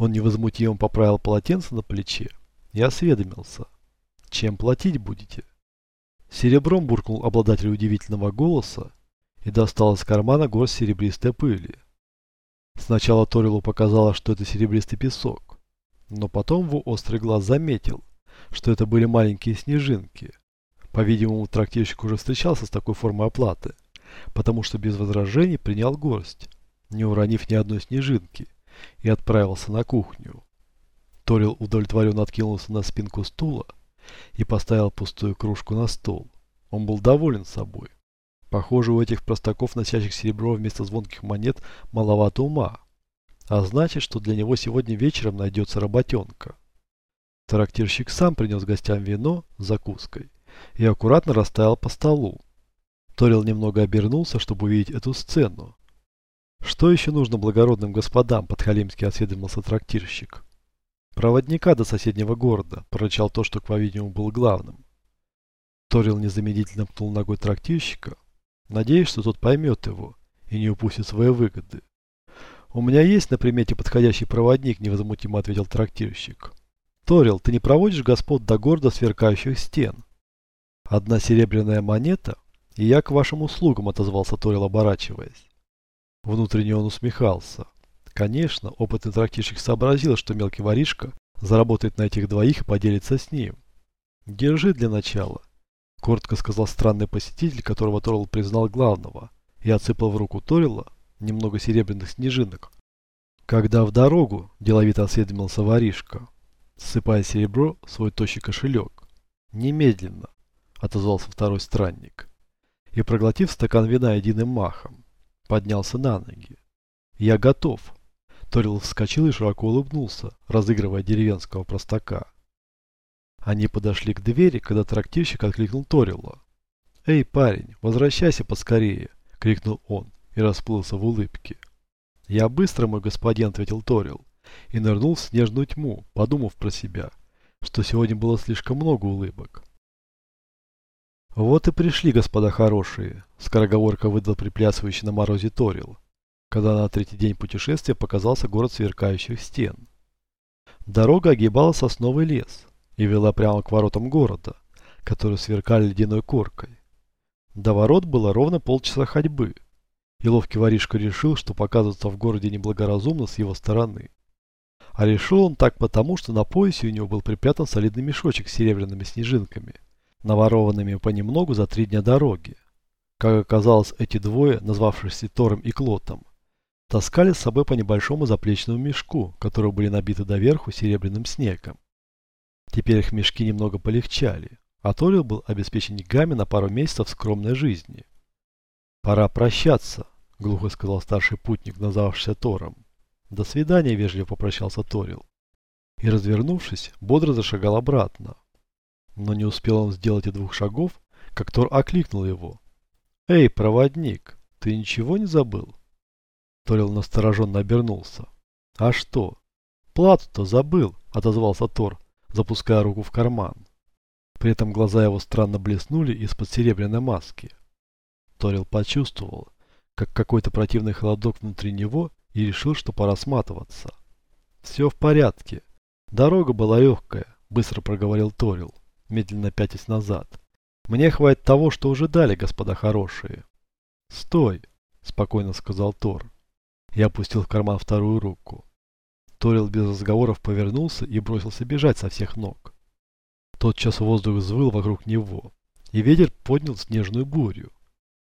Он невозмутимо поправил полотенце на плече и осведомился. Чем платить будете? Серебром буркнул обладатель удивительного голоса и достал из кармана горсть серебристой пыли. Сначала Торилу показалось, что это серебристый песок, но потом его острый глаз заметил, что это были маленькие снежинки. По-видимому, трактирщик уже встречался с такой формой оплаты, потому что без возражений принял горсть, не уронив ни одной снежинки, и отправился на кухню. Торил удовлетворенно откинулся на спинку стула и поставил пустую кружку на стол. Он был доволен собой. Похоже, у этих простаков, носящих серебро вместо звонких монет, маловато ума. А значит, что для него сегодня вечером найдется работенка. Трактирщик сам принес гостям вино с закуской и аккуратно расставил по столу. Торил немного обернулся, чтобы увидеть эту сцену. Что еще нужно благородным господам, подхалимски осведомился трактирщик. Проводника до соседнего города, прорычал то, что, по-видимому, был главным. Торил незамедлительно пнул ногой трактирщика, надеясь, что тот поймет его и не упустит свои выгоды. «У меня есть на примете подходящий проводник», – невозмутимо ответил трактирщик. «Торил, ты не проводишь господ до города сверкающих стен?» «Одна серебряная монета, и я к вашим услугам», – отозвался Торил, оборачиваясь. Внутренне он усмехался. Конечно, опытный трактирщик сообразил, что мелкий воришка заработает на этих двоих и поделится с ним. «Держи для начала», – коротко сказал странный посетитель, которого Торил признал главного, и отсыпал в руку Торила немного серебряных снежинок. Когда в дорогу, деловито осведомился воришка, ссыпая серебро в свой тощий кошелек. Немедленно, отозвался второй странник. И проглотив стакан вина единым махом, поднялся на ноги. Я готов. Торил вскочил и широко улыбнулся, разыгрывая деревенского простака. Они подошли к двери, когда трактирщик откликнул Торила. «Эй, парень, возвращайся поскорее!» — крикнул он и расплылся в улыбке. «Я быстро, мой господин», — ответил Торил, и нырнул в снежную тьму, подумав про себя, что сегодня было слишком много улыбок. «Вот и пришли, господа хорошие», — скороговорка выдал приплясывающий на морозе Торил, когда на третий день путешествия показался город сверкающих стен. Дорога огибала сосновый лес и вела прямо к воротам города, которые сверкали ледяной коркой. До ворот было ровно полчаса ходьбы — и ловкий воришка решил, что показываться в городе неблагоразумно с его стороны. А решил он так потому, что на поясе у него был припрятан солидный мешочек с серебряными снежинками, наворованными понемногу за три дня дороги. Как оказалось, эти двое, назвавшиеся Тором и Клотом, таскали с собой по небольшому заплечному мешку, которые были набиты доверху серебряным снегом. Теперь их мешки немного полегчали, а Торил был обеспечен деньгами на пару месяцев скромной жизни. «Пора прощаться», — глухо сказал старший путник, назвавшийся Тором. «До свидания», — вежливо попрощался Торил. И, развернувшись, бодро зашагал обратно. Но не успел он сделать и двух шагов, как Тор окликнул его. «Эй, проводник, ты ничего не забыл?» Торил настороженно обернулся. «А что?» «Плату-то забыл», — отозвался Тор, запуская руку в карман. При этом глаза его странно блеснули из-под серебряной маски. Торил почувствовал, как какой-то противный холодок внутри него и решил, что пора сматываться. «Все в порядке. Дорога была легкая», — быстро проговорил Торил, медленно пятясь назад. «Мне хватит того, что уже дали, господа хорошие». «Стой», — спокойно сказал Тор. Я опустил в карман вторую руку. Торил без разговоров повернулся и бросился бежать со всех ног. Тотчас воздух взвыл вокруг него, и ветер поднял снежную бурю.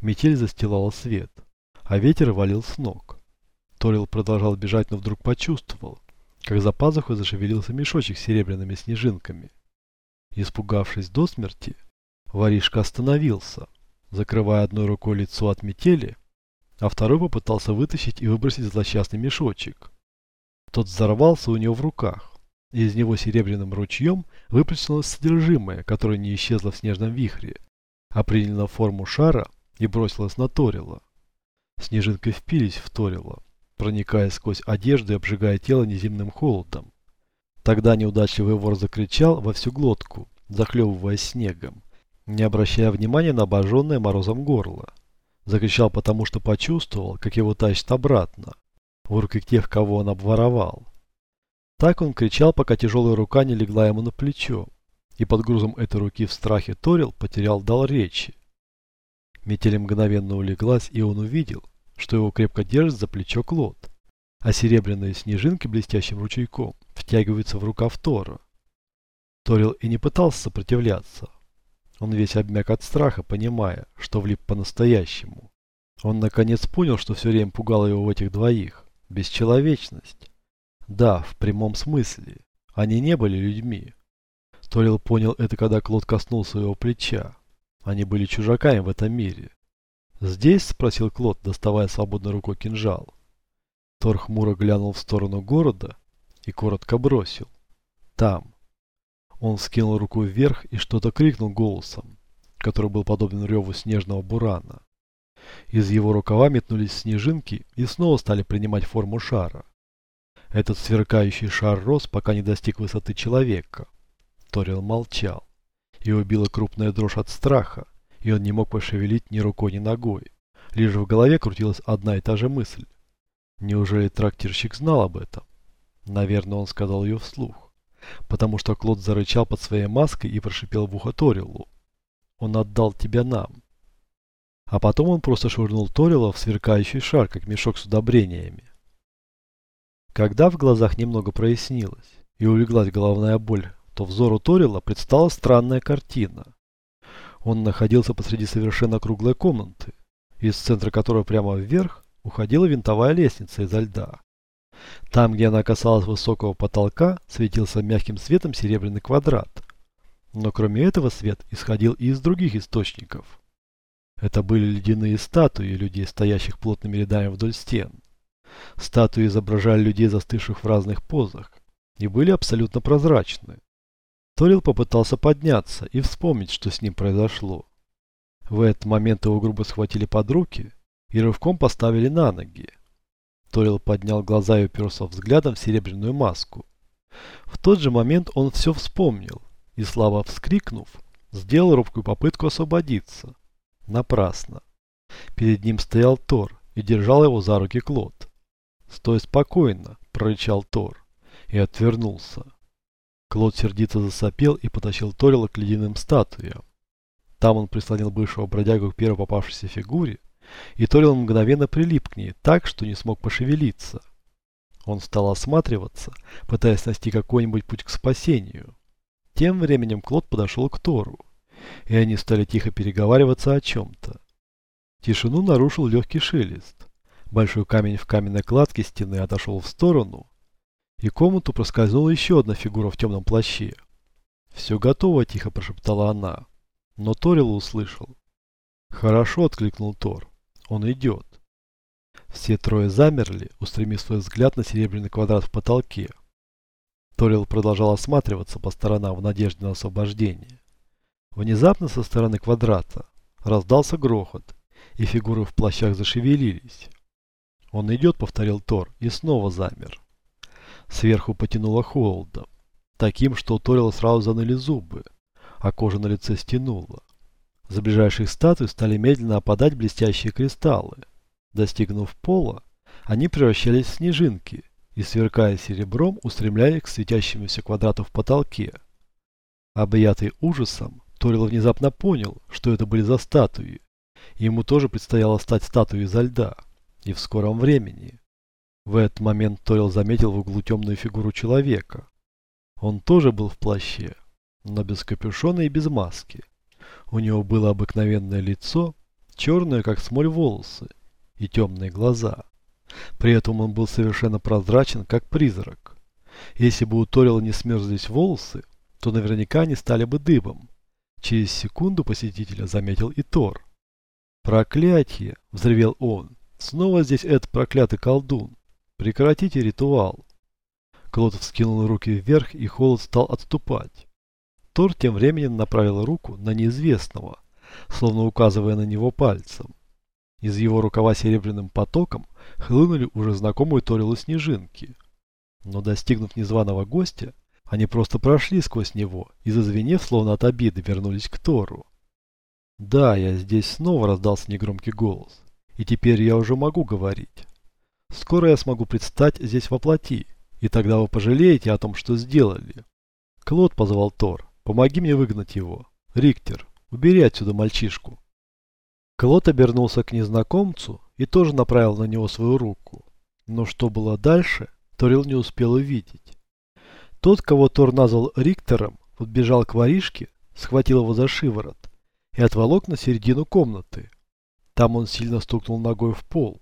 Метель застилала свет, а ветер валил с ног. Торил продолжал бежать, но вдруг почувствовал, как за пазухой зашевелился мешочек с серебряными снежинками. Испугавшись до смерти, воришка остановился, закрывая одной рукой лицо от метели, а второй попытался вытащить и выбросить злосчастный мешочек. Тот взорвался у него в руках, и из него серебряным ручьем выплеснулось содержимое, которое не исчезло в снежном вихре, а приняло форму шара и бросилась на Торила. Снежинки впились в Торила, проникая сквозь одежду и обжигая тело неземным холодом. Тогда неудачливый вор закричал во всю глотку, захлебываясь снегом, не обращая внимания на обожженное морозом горло. Закричал потому, что почувствовал, как его тащат обратно, в руки тех, кого он обворовал. Так он кричал, пока тяжелая рука не легла ему на плечо, и под грузом этой руки в страхе Торил потерял дал речи. Метель мгновенно улеглась, и он увидел, что его крепко держит за плечо Клод, а серебряные снежинки блестящим ручейком втягиваются в рукав Тора. Торил и не пытался сопротивляться. Он весь обмяк от страха, понимая, что влип по-настоящему. Он наконец понял, что все время пугало его в этих двоих. Бесчеловечность. Да, в прямом смысле. Они не были людьми. Торил понял это, когда Клод коснулся его плеча. Они были чужаками в этом мире. «Здесь?» – спросил Клод, доставая свободной рукой кинжал. Тор хмуро глянул в сторону города и коротко бросил. «Там». Он скинул руку вверх и что-то крикнул голосом, который был подобен реву снежного бурана. Из его рукава метнулись снежинки и снова стали принимать форму шара. Этот сверкающий шар рос, пока не достиг высоты человека. Торил молчал. И убила крупная дрожь от страха, и он не мог пошевелить ни рукой, ни ногой. Лишь в голове крутилась одна и та же мысль. Неужели трактирщик знал об этом? Наверное, он сказал ее вслух. Потому что Клод зарычал под своей маской и прошипел в ухо Торилу. Он отдал тебя нам. А потом он просто швырнул Торила в сверкающий шар, как мешок с удобрениями. Когда в глазах немного прояснилось и улеглась головная боль, то взору Торила предстала странная картина. Он находился посреди совершенно круглой комнаты, из центра которой прямо вверх уходила винтовая лестница изо льда. Там, где она касалась высокого потолка, светился мягким светом серебряный квадрат. Но кроме этого свет исходил и из других источников. Это были ледяные статуи людей, стоящих плотными рядами вдоль стен. Статуи изображали людей, застывших в разных позах, и были абсолютно прозрачны. Торил попытался подняться и вспомнить, что с ним произошло. В этот момент его грубо схватили под руки и рывком поставили на ноги. Торил поднял глаза и уперся взглядом в серебряную маску. В тот же момент он все вспомнил и, слабо вскрикнув, сделал робкую попытку освободиться. Напрасно. Перед ним стоял Тор и держал его за руки Клод. «Стой спокойно!» – прорычал Тор и отвернулся. Клод сердито засопел и потащил Торила к ледяным статуям. Там он прислонил бывшего бродягу к первой попавшейся фигуре, и Торил мгновенно прилип к ней так, что не смог пошевелиться. Он стал осматриваться, пытаясь найти какой-нибудь путь к спасению. Тем временем Клод подошел к Тору, и они стали тихо переговариваться о чем-то. Тишину нарушил легкий шелест. Большой камень в каменной кладке стены отошел в сторону, и комнату проскользнула еще одна фигура в темном плаще. «Все готово», – тихо прошептала она. Но Торил услышал. «Хорошо», – откликнул Тор. «Он идет». Все трое замерли, устремив свой взгляд на серебряный квадрат в потолке. Торил продолжал осматриваться по сторонам в надежде на освобождение. Внезапно со стороны квадрата раздался грохот, и фигуры в плащах зашевелились. «Он идет», — повторил Тор, и снова замер. Сверху потянуло холодом, таким, что у Торила сразу заныли зубы, а кожа на лице стянула. За ближайших статуй стали медленно опадать блестящие кристаллы. Достигнув пола, они превращались в снежинки и, сверкая серебром, устремлялись к светящемуся квадрату в потолке. Объятый ужасом, Торил внезапно понял, что это были за статуи. Ему тоже предстояло стать статуей изо льда и в скором времени. В этот момент Торил заметил в углу темную фигуру человека. Он тоже был в плаще, но без капюшона и без маски. У него было обыкновенное лицо, черное, как смоль волосы, и темные глаза. При этом он был совершенно прозрачен, как призрак. Если бы у Торила не смерзлись волосы, то наверняка они стали бы дыбом. Через секунду посетителя заметил и Тор. «Проклятие!» – взревел он. Снова здесь этот проклятый колдун. Прекратите ритуал. Клод вскинул руки вверх, и холод стал отступать. Тор тем временем направил руку на неизвестного, словно указывая на него пальцем. Из его рукава серебряным потоком хлынули уже знакомые Торилу снежинки. Но достигнув незваного гостя, они просто прошли сквозь него и, зазвенев, словно от обиды, вернулись к Тору. «Да, я здесь снова раздался негромкий голос. И теперь я уже могу говорить. Скоро я смогу предстать здесь во плоти, И тогда вы пожалеете о том, что сделали. Клод позвал Тор. Помоги мне выгнать его. Риктер, убери отсюда мальчишку. Клод обернулся к незнакомцу и тоже направил на него свою руку. Но что было дальше, Торил не успел увидеть. Тот, кого Тор назвал Риктером, подбежал к воришке, схватил его за шиворот и отволок на середину комнаты. Там он сильно стукнул ногой в пол,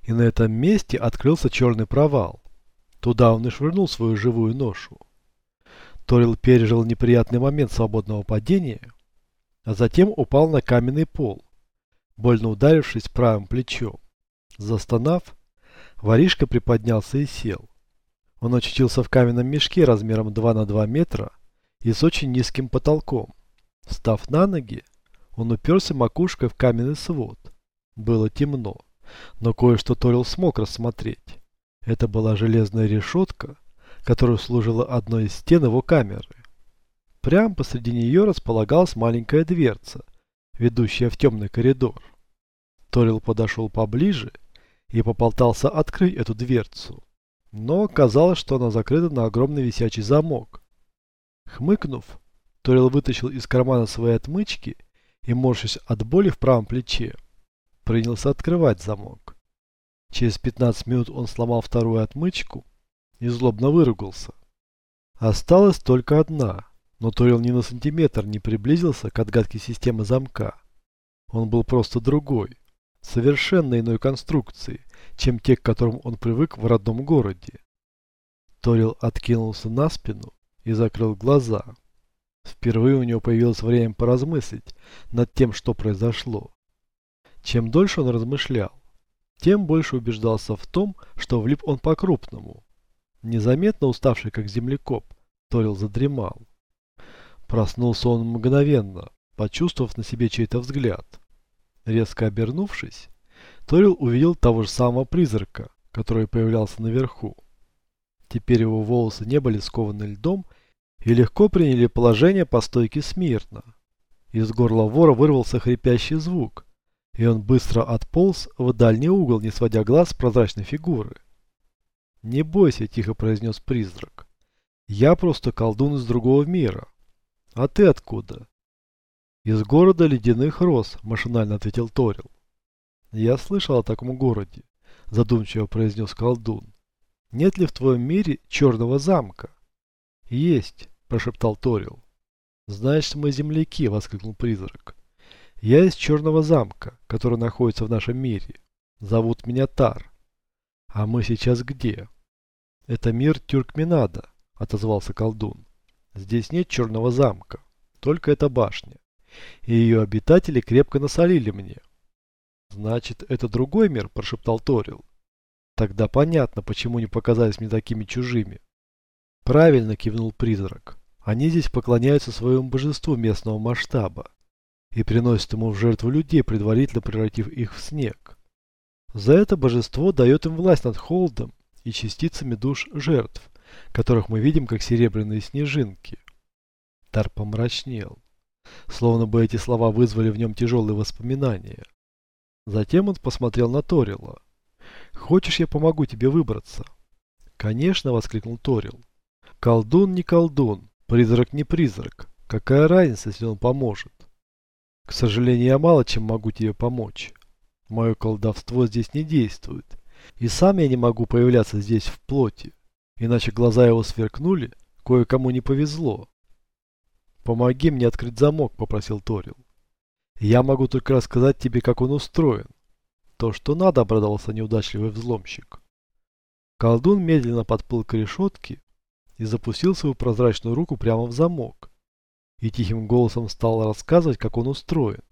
и на этом месте открылся черный провал. Туда он и швырнул свою живую ношу. Торил пережил неприятный момент свободного падения, а затем упал на каменный пол, больно ударившись правым плечом. Застонав, воришка приподнялся и сел. Он очутился в каменном мешке размером 2 на 2 метра и с очень низким потолком. Став на ноги, он уперся макушкой в каменный свод. Было темно, но кое-что Торил смог рассмотреть. Это была железная решетка, которая служила одной из стен его камеры. Прямо посреди нее располагалась маленькая дверца, ведущая в темный коридор. Торил подошел поближе и попытался открыть эту дверцу, но оказалось, что она закрыта на огромный висячий замок. Хмыкнув, Торил вытащил из кармана свои отмычки и, морщась от боли в правом плече, принялся открывать замок. Через 15 минут он сломал вторую отмычку и злобно выругался. Осталась только одна, но Торил ни на сантиметр не приблизился к отгадке системы замка. Он был просто другой, совершенно иной конструкции, чем те, к которым он привык в родном городе. Торил откинулся на спину и закрыл глаза. Впервые у него появилось время поразмыслить над тем, что произошло. Чем дольше он размышлял, тем больше убеждался в том, что влип он по-крупному. Незаметно уставший как землекоп, Торил задремал. Проснулся он мгновенно, почувствовав на себе чей-то взгляд. Резко обернувшись, Торил увидел того же самого призрака, который появлялся наверху. Теперь его волосы не были скованы льдом и легко приняли положение по стойке смирно. Из горла вора вырвался хрипящий звук, и он быстро отполз в дальний угол, не сводя глаз с прозрачной фигуры. «Не бойся», — тихо произнес призрак. «Я просто колдун из другого мира. А ты откуда?» «Из города ледяных роз», — машинально ответил Торил. «Я слышал о таком городе», — задумчиво произнес колдун. «Нет ли в твоем мире черного замка?» «Есть», — прошептал Торил. «Значит, мы земляки», — воскликнул призрак. «Я из черного замка, который находится в нашем мире. Зовут меня Тар. А мы сейчас где?» «Это мир Тюркменада», — отозвался колдун. «Здесь нет черного замка, только эта башня. И ее обитатели крепко насолили мне». «Значит, это другой мир?» – прошептал Торил. «Тогда понятно, почему не показались мне такими чужими». «Правильно», – кивнул призрак. «Они здесь поклоняются своему божеству местного масштаба и приносят ему в жертву людей, предварительно превратив их в снег. За это божество дает им власть над холодом и частицами душ жертв, которых мы видим как серебряные снежинки». Тар помрачнел, словно бы эти слова вызвали в нем тяжелые воспоминания. Затем он посмотрел на Торила. «Хочешь, я помогу тебе выбраться?» «Конечно!» — воскликнул Торил. «Колдун не колдун, призрак не призрак. Какая разница, если он поможет?» «К сожалению, я мало чем могу тебе помочь. Мое колдовство здесь не действует. И сам я не могу появляться здесь в плоти. Иначе глаза его сверкнули, кое-кому не повезло». «Помоги мне открыть замок», — попросил Торил. Я могу только рассказать тебе, как он устроен. То, что надо, обрадовался неудачливый взломщик. Колдун медленно подплыл к решетке и запустил свою прозрачную руку прямо в замок. И тихим голосом стал рассказывать, как он устроен.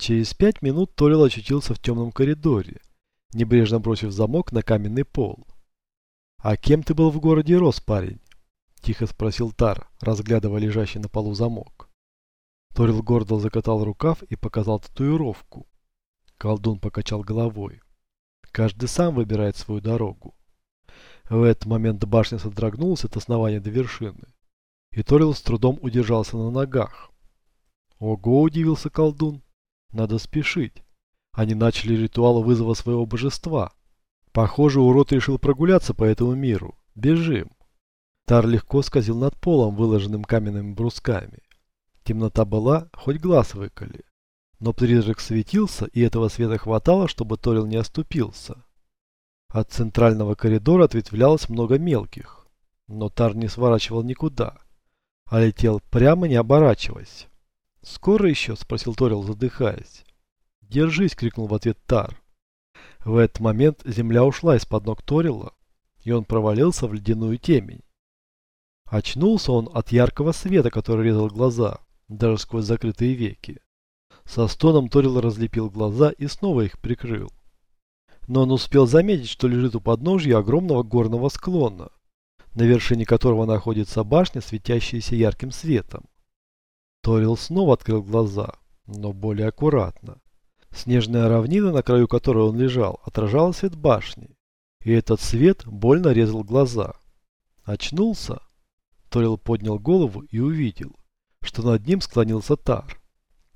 Через пять минут Торил очутился в темном коридоре, небрежно бросив замок на каменный пол. «А кем ты был в городе Рос, парень?» – тихо спросил Тар, разглядывая лежащий на полу замок. Торил гордо закатал рукав и показал татуировку. Колдун покачал головой. Каждый сам выбирает свою дорогу. В этот момент башня содрогнулась от основания до вершины. И Торил с трудом удержался на ногах. Ого, удивился колдун. Надо спешить. Они начали ритуал вызова своего божества. Похоже, урод решил прогуляться по этому миру, Бежим. Тар легко скользил над полом, выложенным каменными брусками. Темнота была, хоть глаз выколи. Но призрак светился, и этого света хватало, чтобы Торил не оступился. От центрального коридора ответвлялось много мелких. Но Тар не сворачивал никуда, а летел прямо не оборачиваясь. «Скоро еще?» – спросил Торил, задыхаясь. «Держись!» – крикнул в ответ Тар. В этот момент земля ушла из-под ног Торила, и он провалился в ледяную темень. Очнулся он от яркого света, который резал глаза, даже сквозь закрытые веки. Со стоном Торил разлепил глаза и снова их прикрыл. Но он успел заметить, что лежит у подножья огромного горного склона, на вершине которого находится башня, светящаяся ярким светом. Торил снова открыл глаза, но более аккуратно. Снежная равнина, на краю которой он лежал, отражала свет башни, и этот свет больно резал глаза. Очнулся. Торил поднял голову и увидел, что над ним склонился Тар.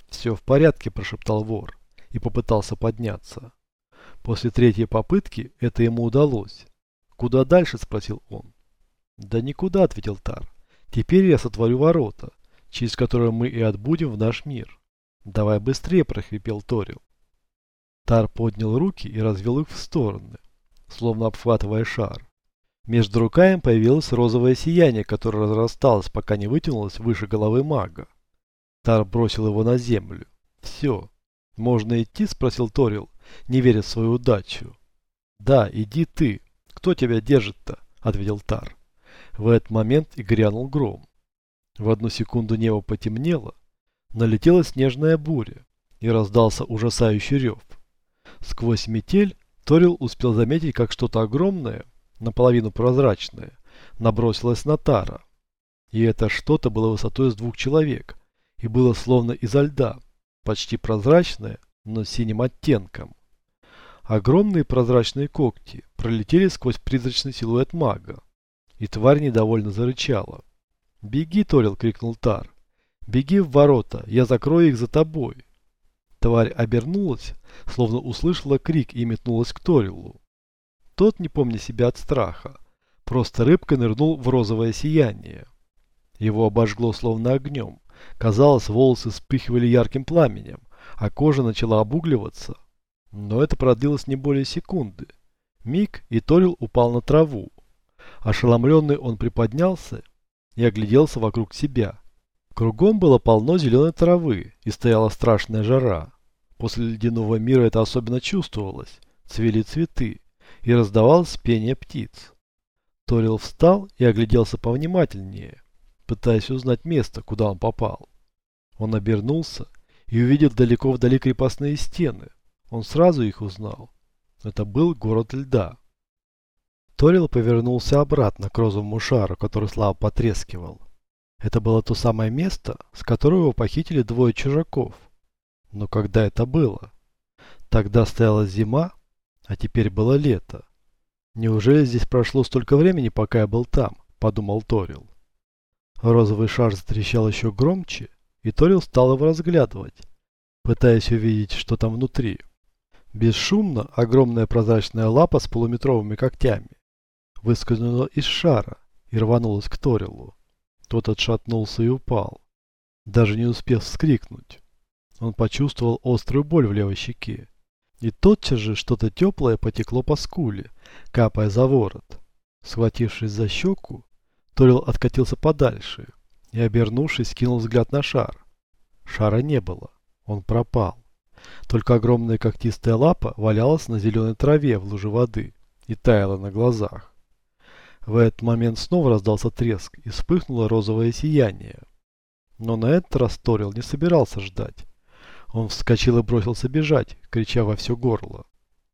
«Все в порядке», – прошептал вор и попытался подняться. После третьей попытки это ему удалось. «Куда дальше?» – спросил он. «Да никуда», – ответил Тар. «Теперь я сотворю ворота, через которые мы и отбудем в наш мир». «Давай быстрее!» – прохрипел Торил. Тар поднял руки и развел их в стороны, словно обхватывая шар. Между руками появилось розовое сияние, которое разрасталось, пока не вытянулось выше головы мага. Тар бросил его на землю. «Все. Можно идти?» – спросил Торил, не веря в свою удачу. «Да, иди ты. Кто тебя держит-то?» – ответил Тар. В этот момент и грянул гром. В одну секунду небо потемнело, налетела снежная буря и раздался ужасающий рев. Сквозь метель Торил успел заметить, как что-то огромное, наполовину прозрачное, набросилось на Тара. И это что-то было высотой с двух человек и было словно изо льда, почти прозрачное, но синим оттенком. Огромные прозрачные когти пролетели сквозь призрачный силуэт мага, и тварь недовольно зарычала. «Беги, Торил!» — крикнул Тар. «Беги в ворота, я закрою их за тобой!» Тварь обернулась, словно услышала крик и метнулась к Торилу. Тот, не помня себя от страха, просто рыбкой нырнул в розовое сияние. Его обожгло словно огнем. Казалось, волосы вспыхивали ярким пламенем, а кожа начала обугливаться. Но это продлилось не более секунды. Миг, и Торил упал на траву. Ошеломленный он приподнялся и огляделся вокруг себя. Кругом было полно зеленой травы и стояла страшная жара. После ледяного мира это особенно чувствовалось. Цвели цветы, и раздавалось пение птиц. Торил встал и огляделся повнимательнее, пытаясь узнать место, куда он попал. Он обернулся и увидел далеко вдали крепостные стены. Он сразу их узнал. Это был город льда. Торил повернулся обратно к розовому шару, который слабо потрескивал. Это было то самое место, с которого его похитили двое чужаков. Но когда это было? Тогда стояла зима, а теперь было лето. Неужели здесь прошло столько времени, пока я был там? Подумал Торил. Розовый шар затрещал еще громче, и Торил стал его разглядывать, пытаясь увидеть, что там внутри. Бесшумно огромная прозрачная лапа с полуметровыми когтями выскользнула из шара и рванулась к Торилу. Тот отшатнулся и упал, даже не успев вскрикнуть. Он почувствовал острую боль в левой щеке. И тотчас же что-то теплое потекло по скуле, капая за ворот. Схватившись за щеку, Торил откатился подальше и, обернувшись, кинул взгляд на шар. Шара не было. Он пропал. Только огромная когтистая лапа валялась на зеленой траве в луже воды и таяла на глазах. В этот момент снова раздался треск и вспыхнуло розовое сияние. Но на этот раз Торил не собирался ждать. Он вскочил и бросился бежать, крича во все горло.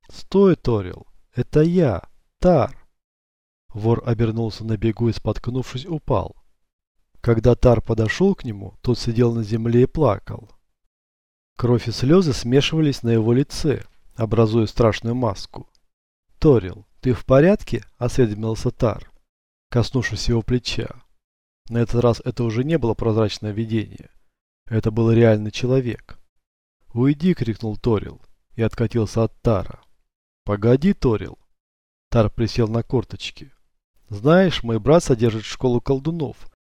«Стой, Торил! Это я! Тар!» Вор обернулся на бегу и, споткнувшись, упал. Когда Тар подошел к нему, тот сидел на земле и плакал. Кровь и слезы смешивались на его лице, образуя страшную маску. «Торил, ты в порядке?» – осведомился Тар, коснувшись его плеча. На этот раз это уже не было прозрачное видение. Это был реальный человек. «Уйди!» — крикнул Торил и откатился от Тара. «Погоди, Торил!» Тар присел на корточки. Знаешь, мой брат содержит школу колдунов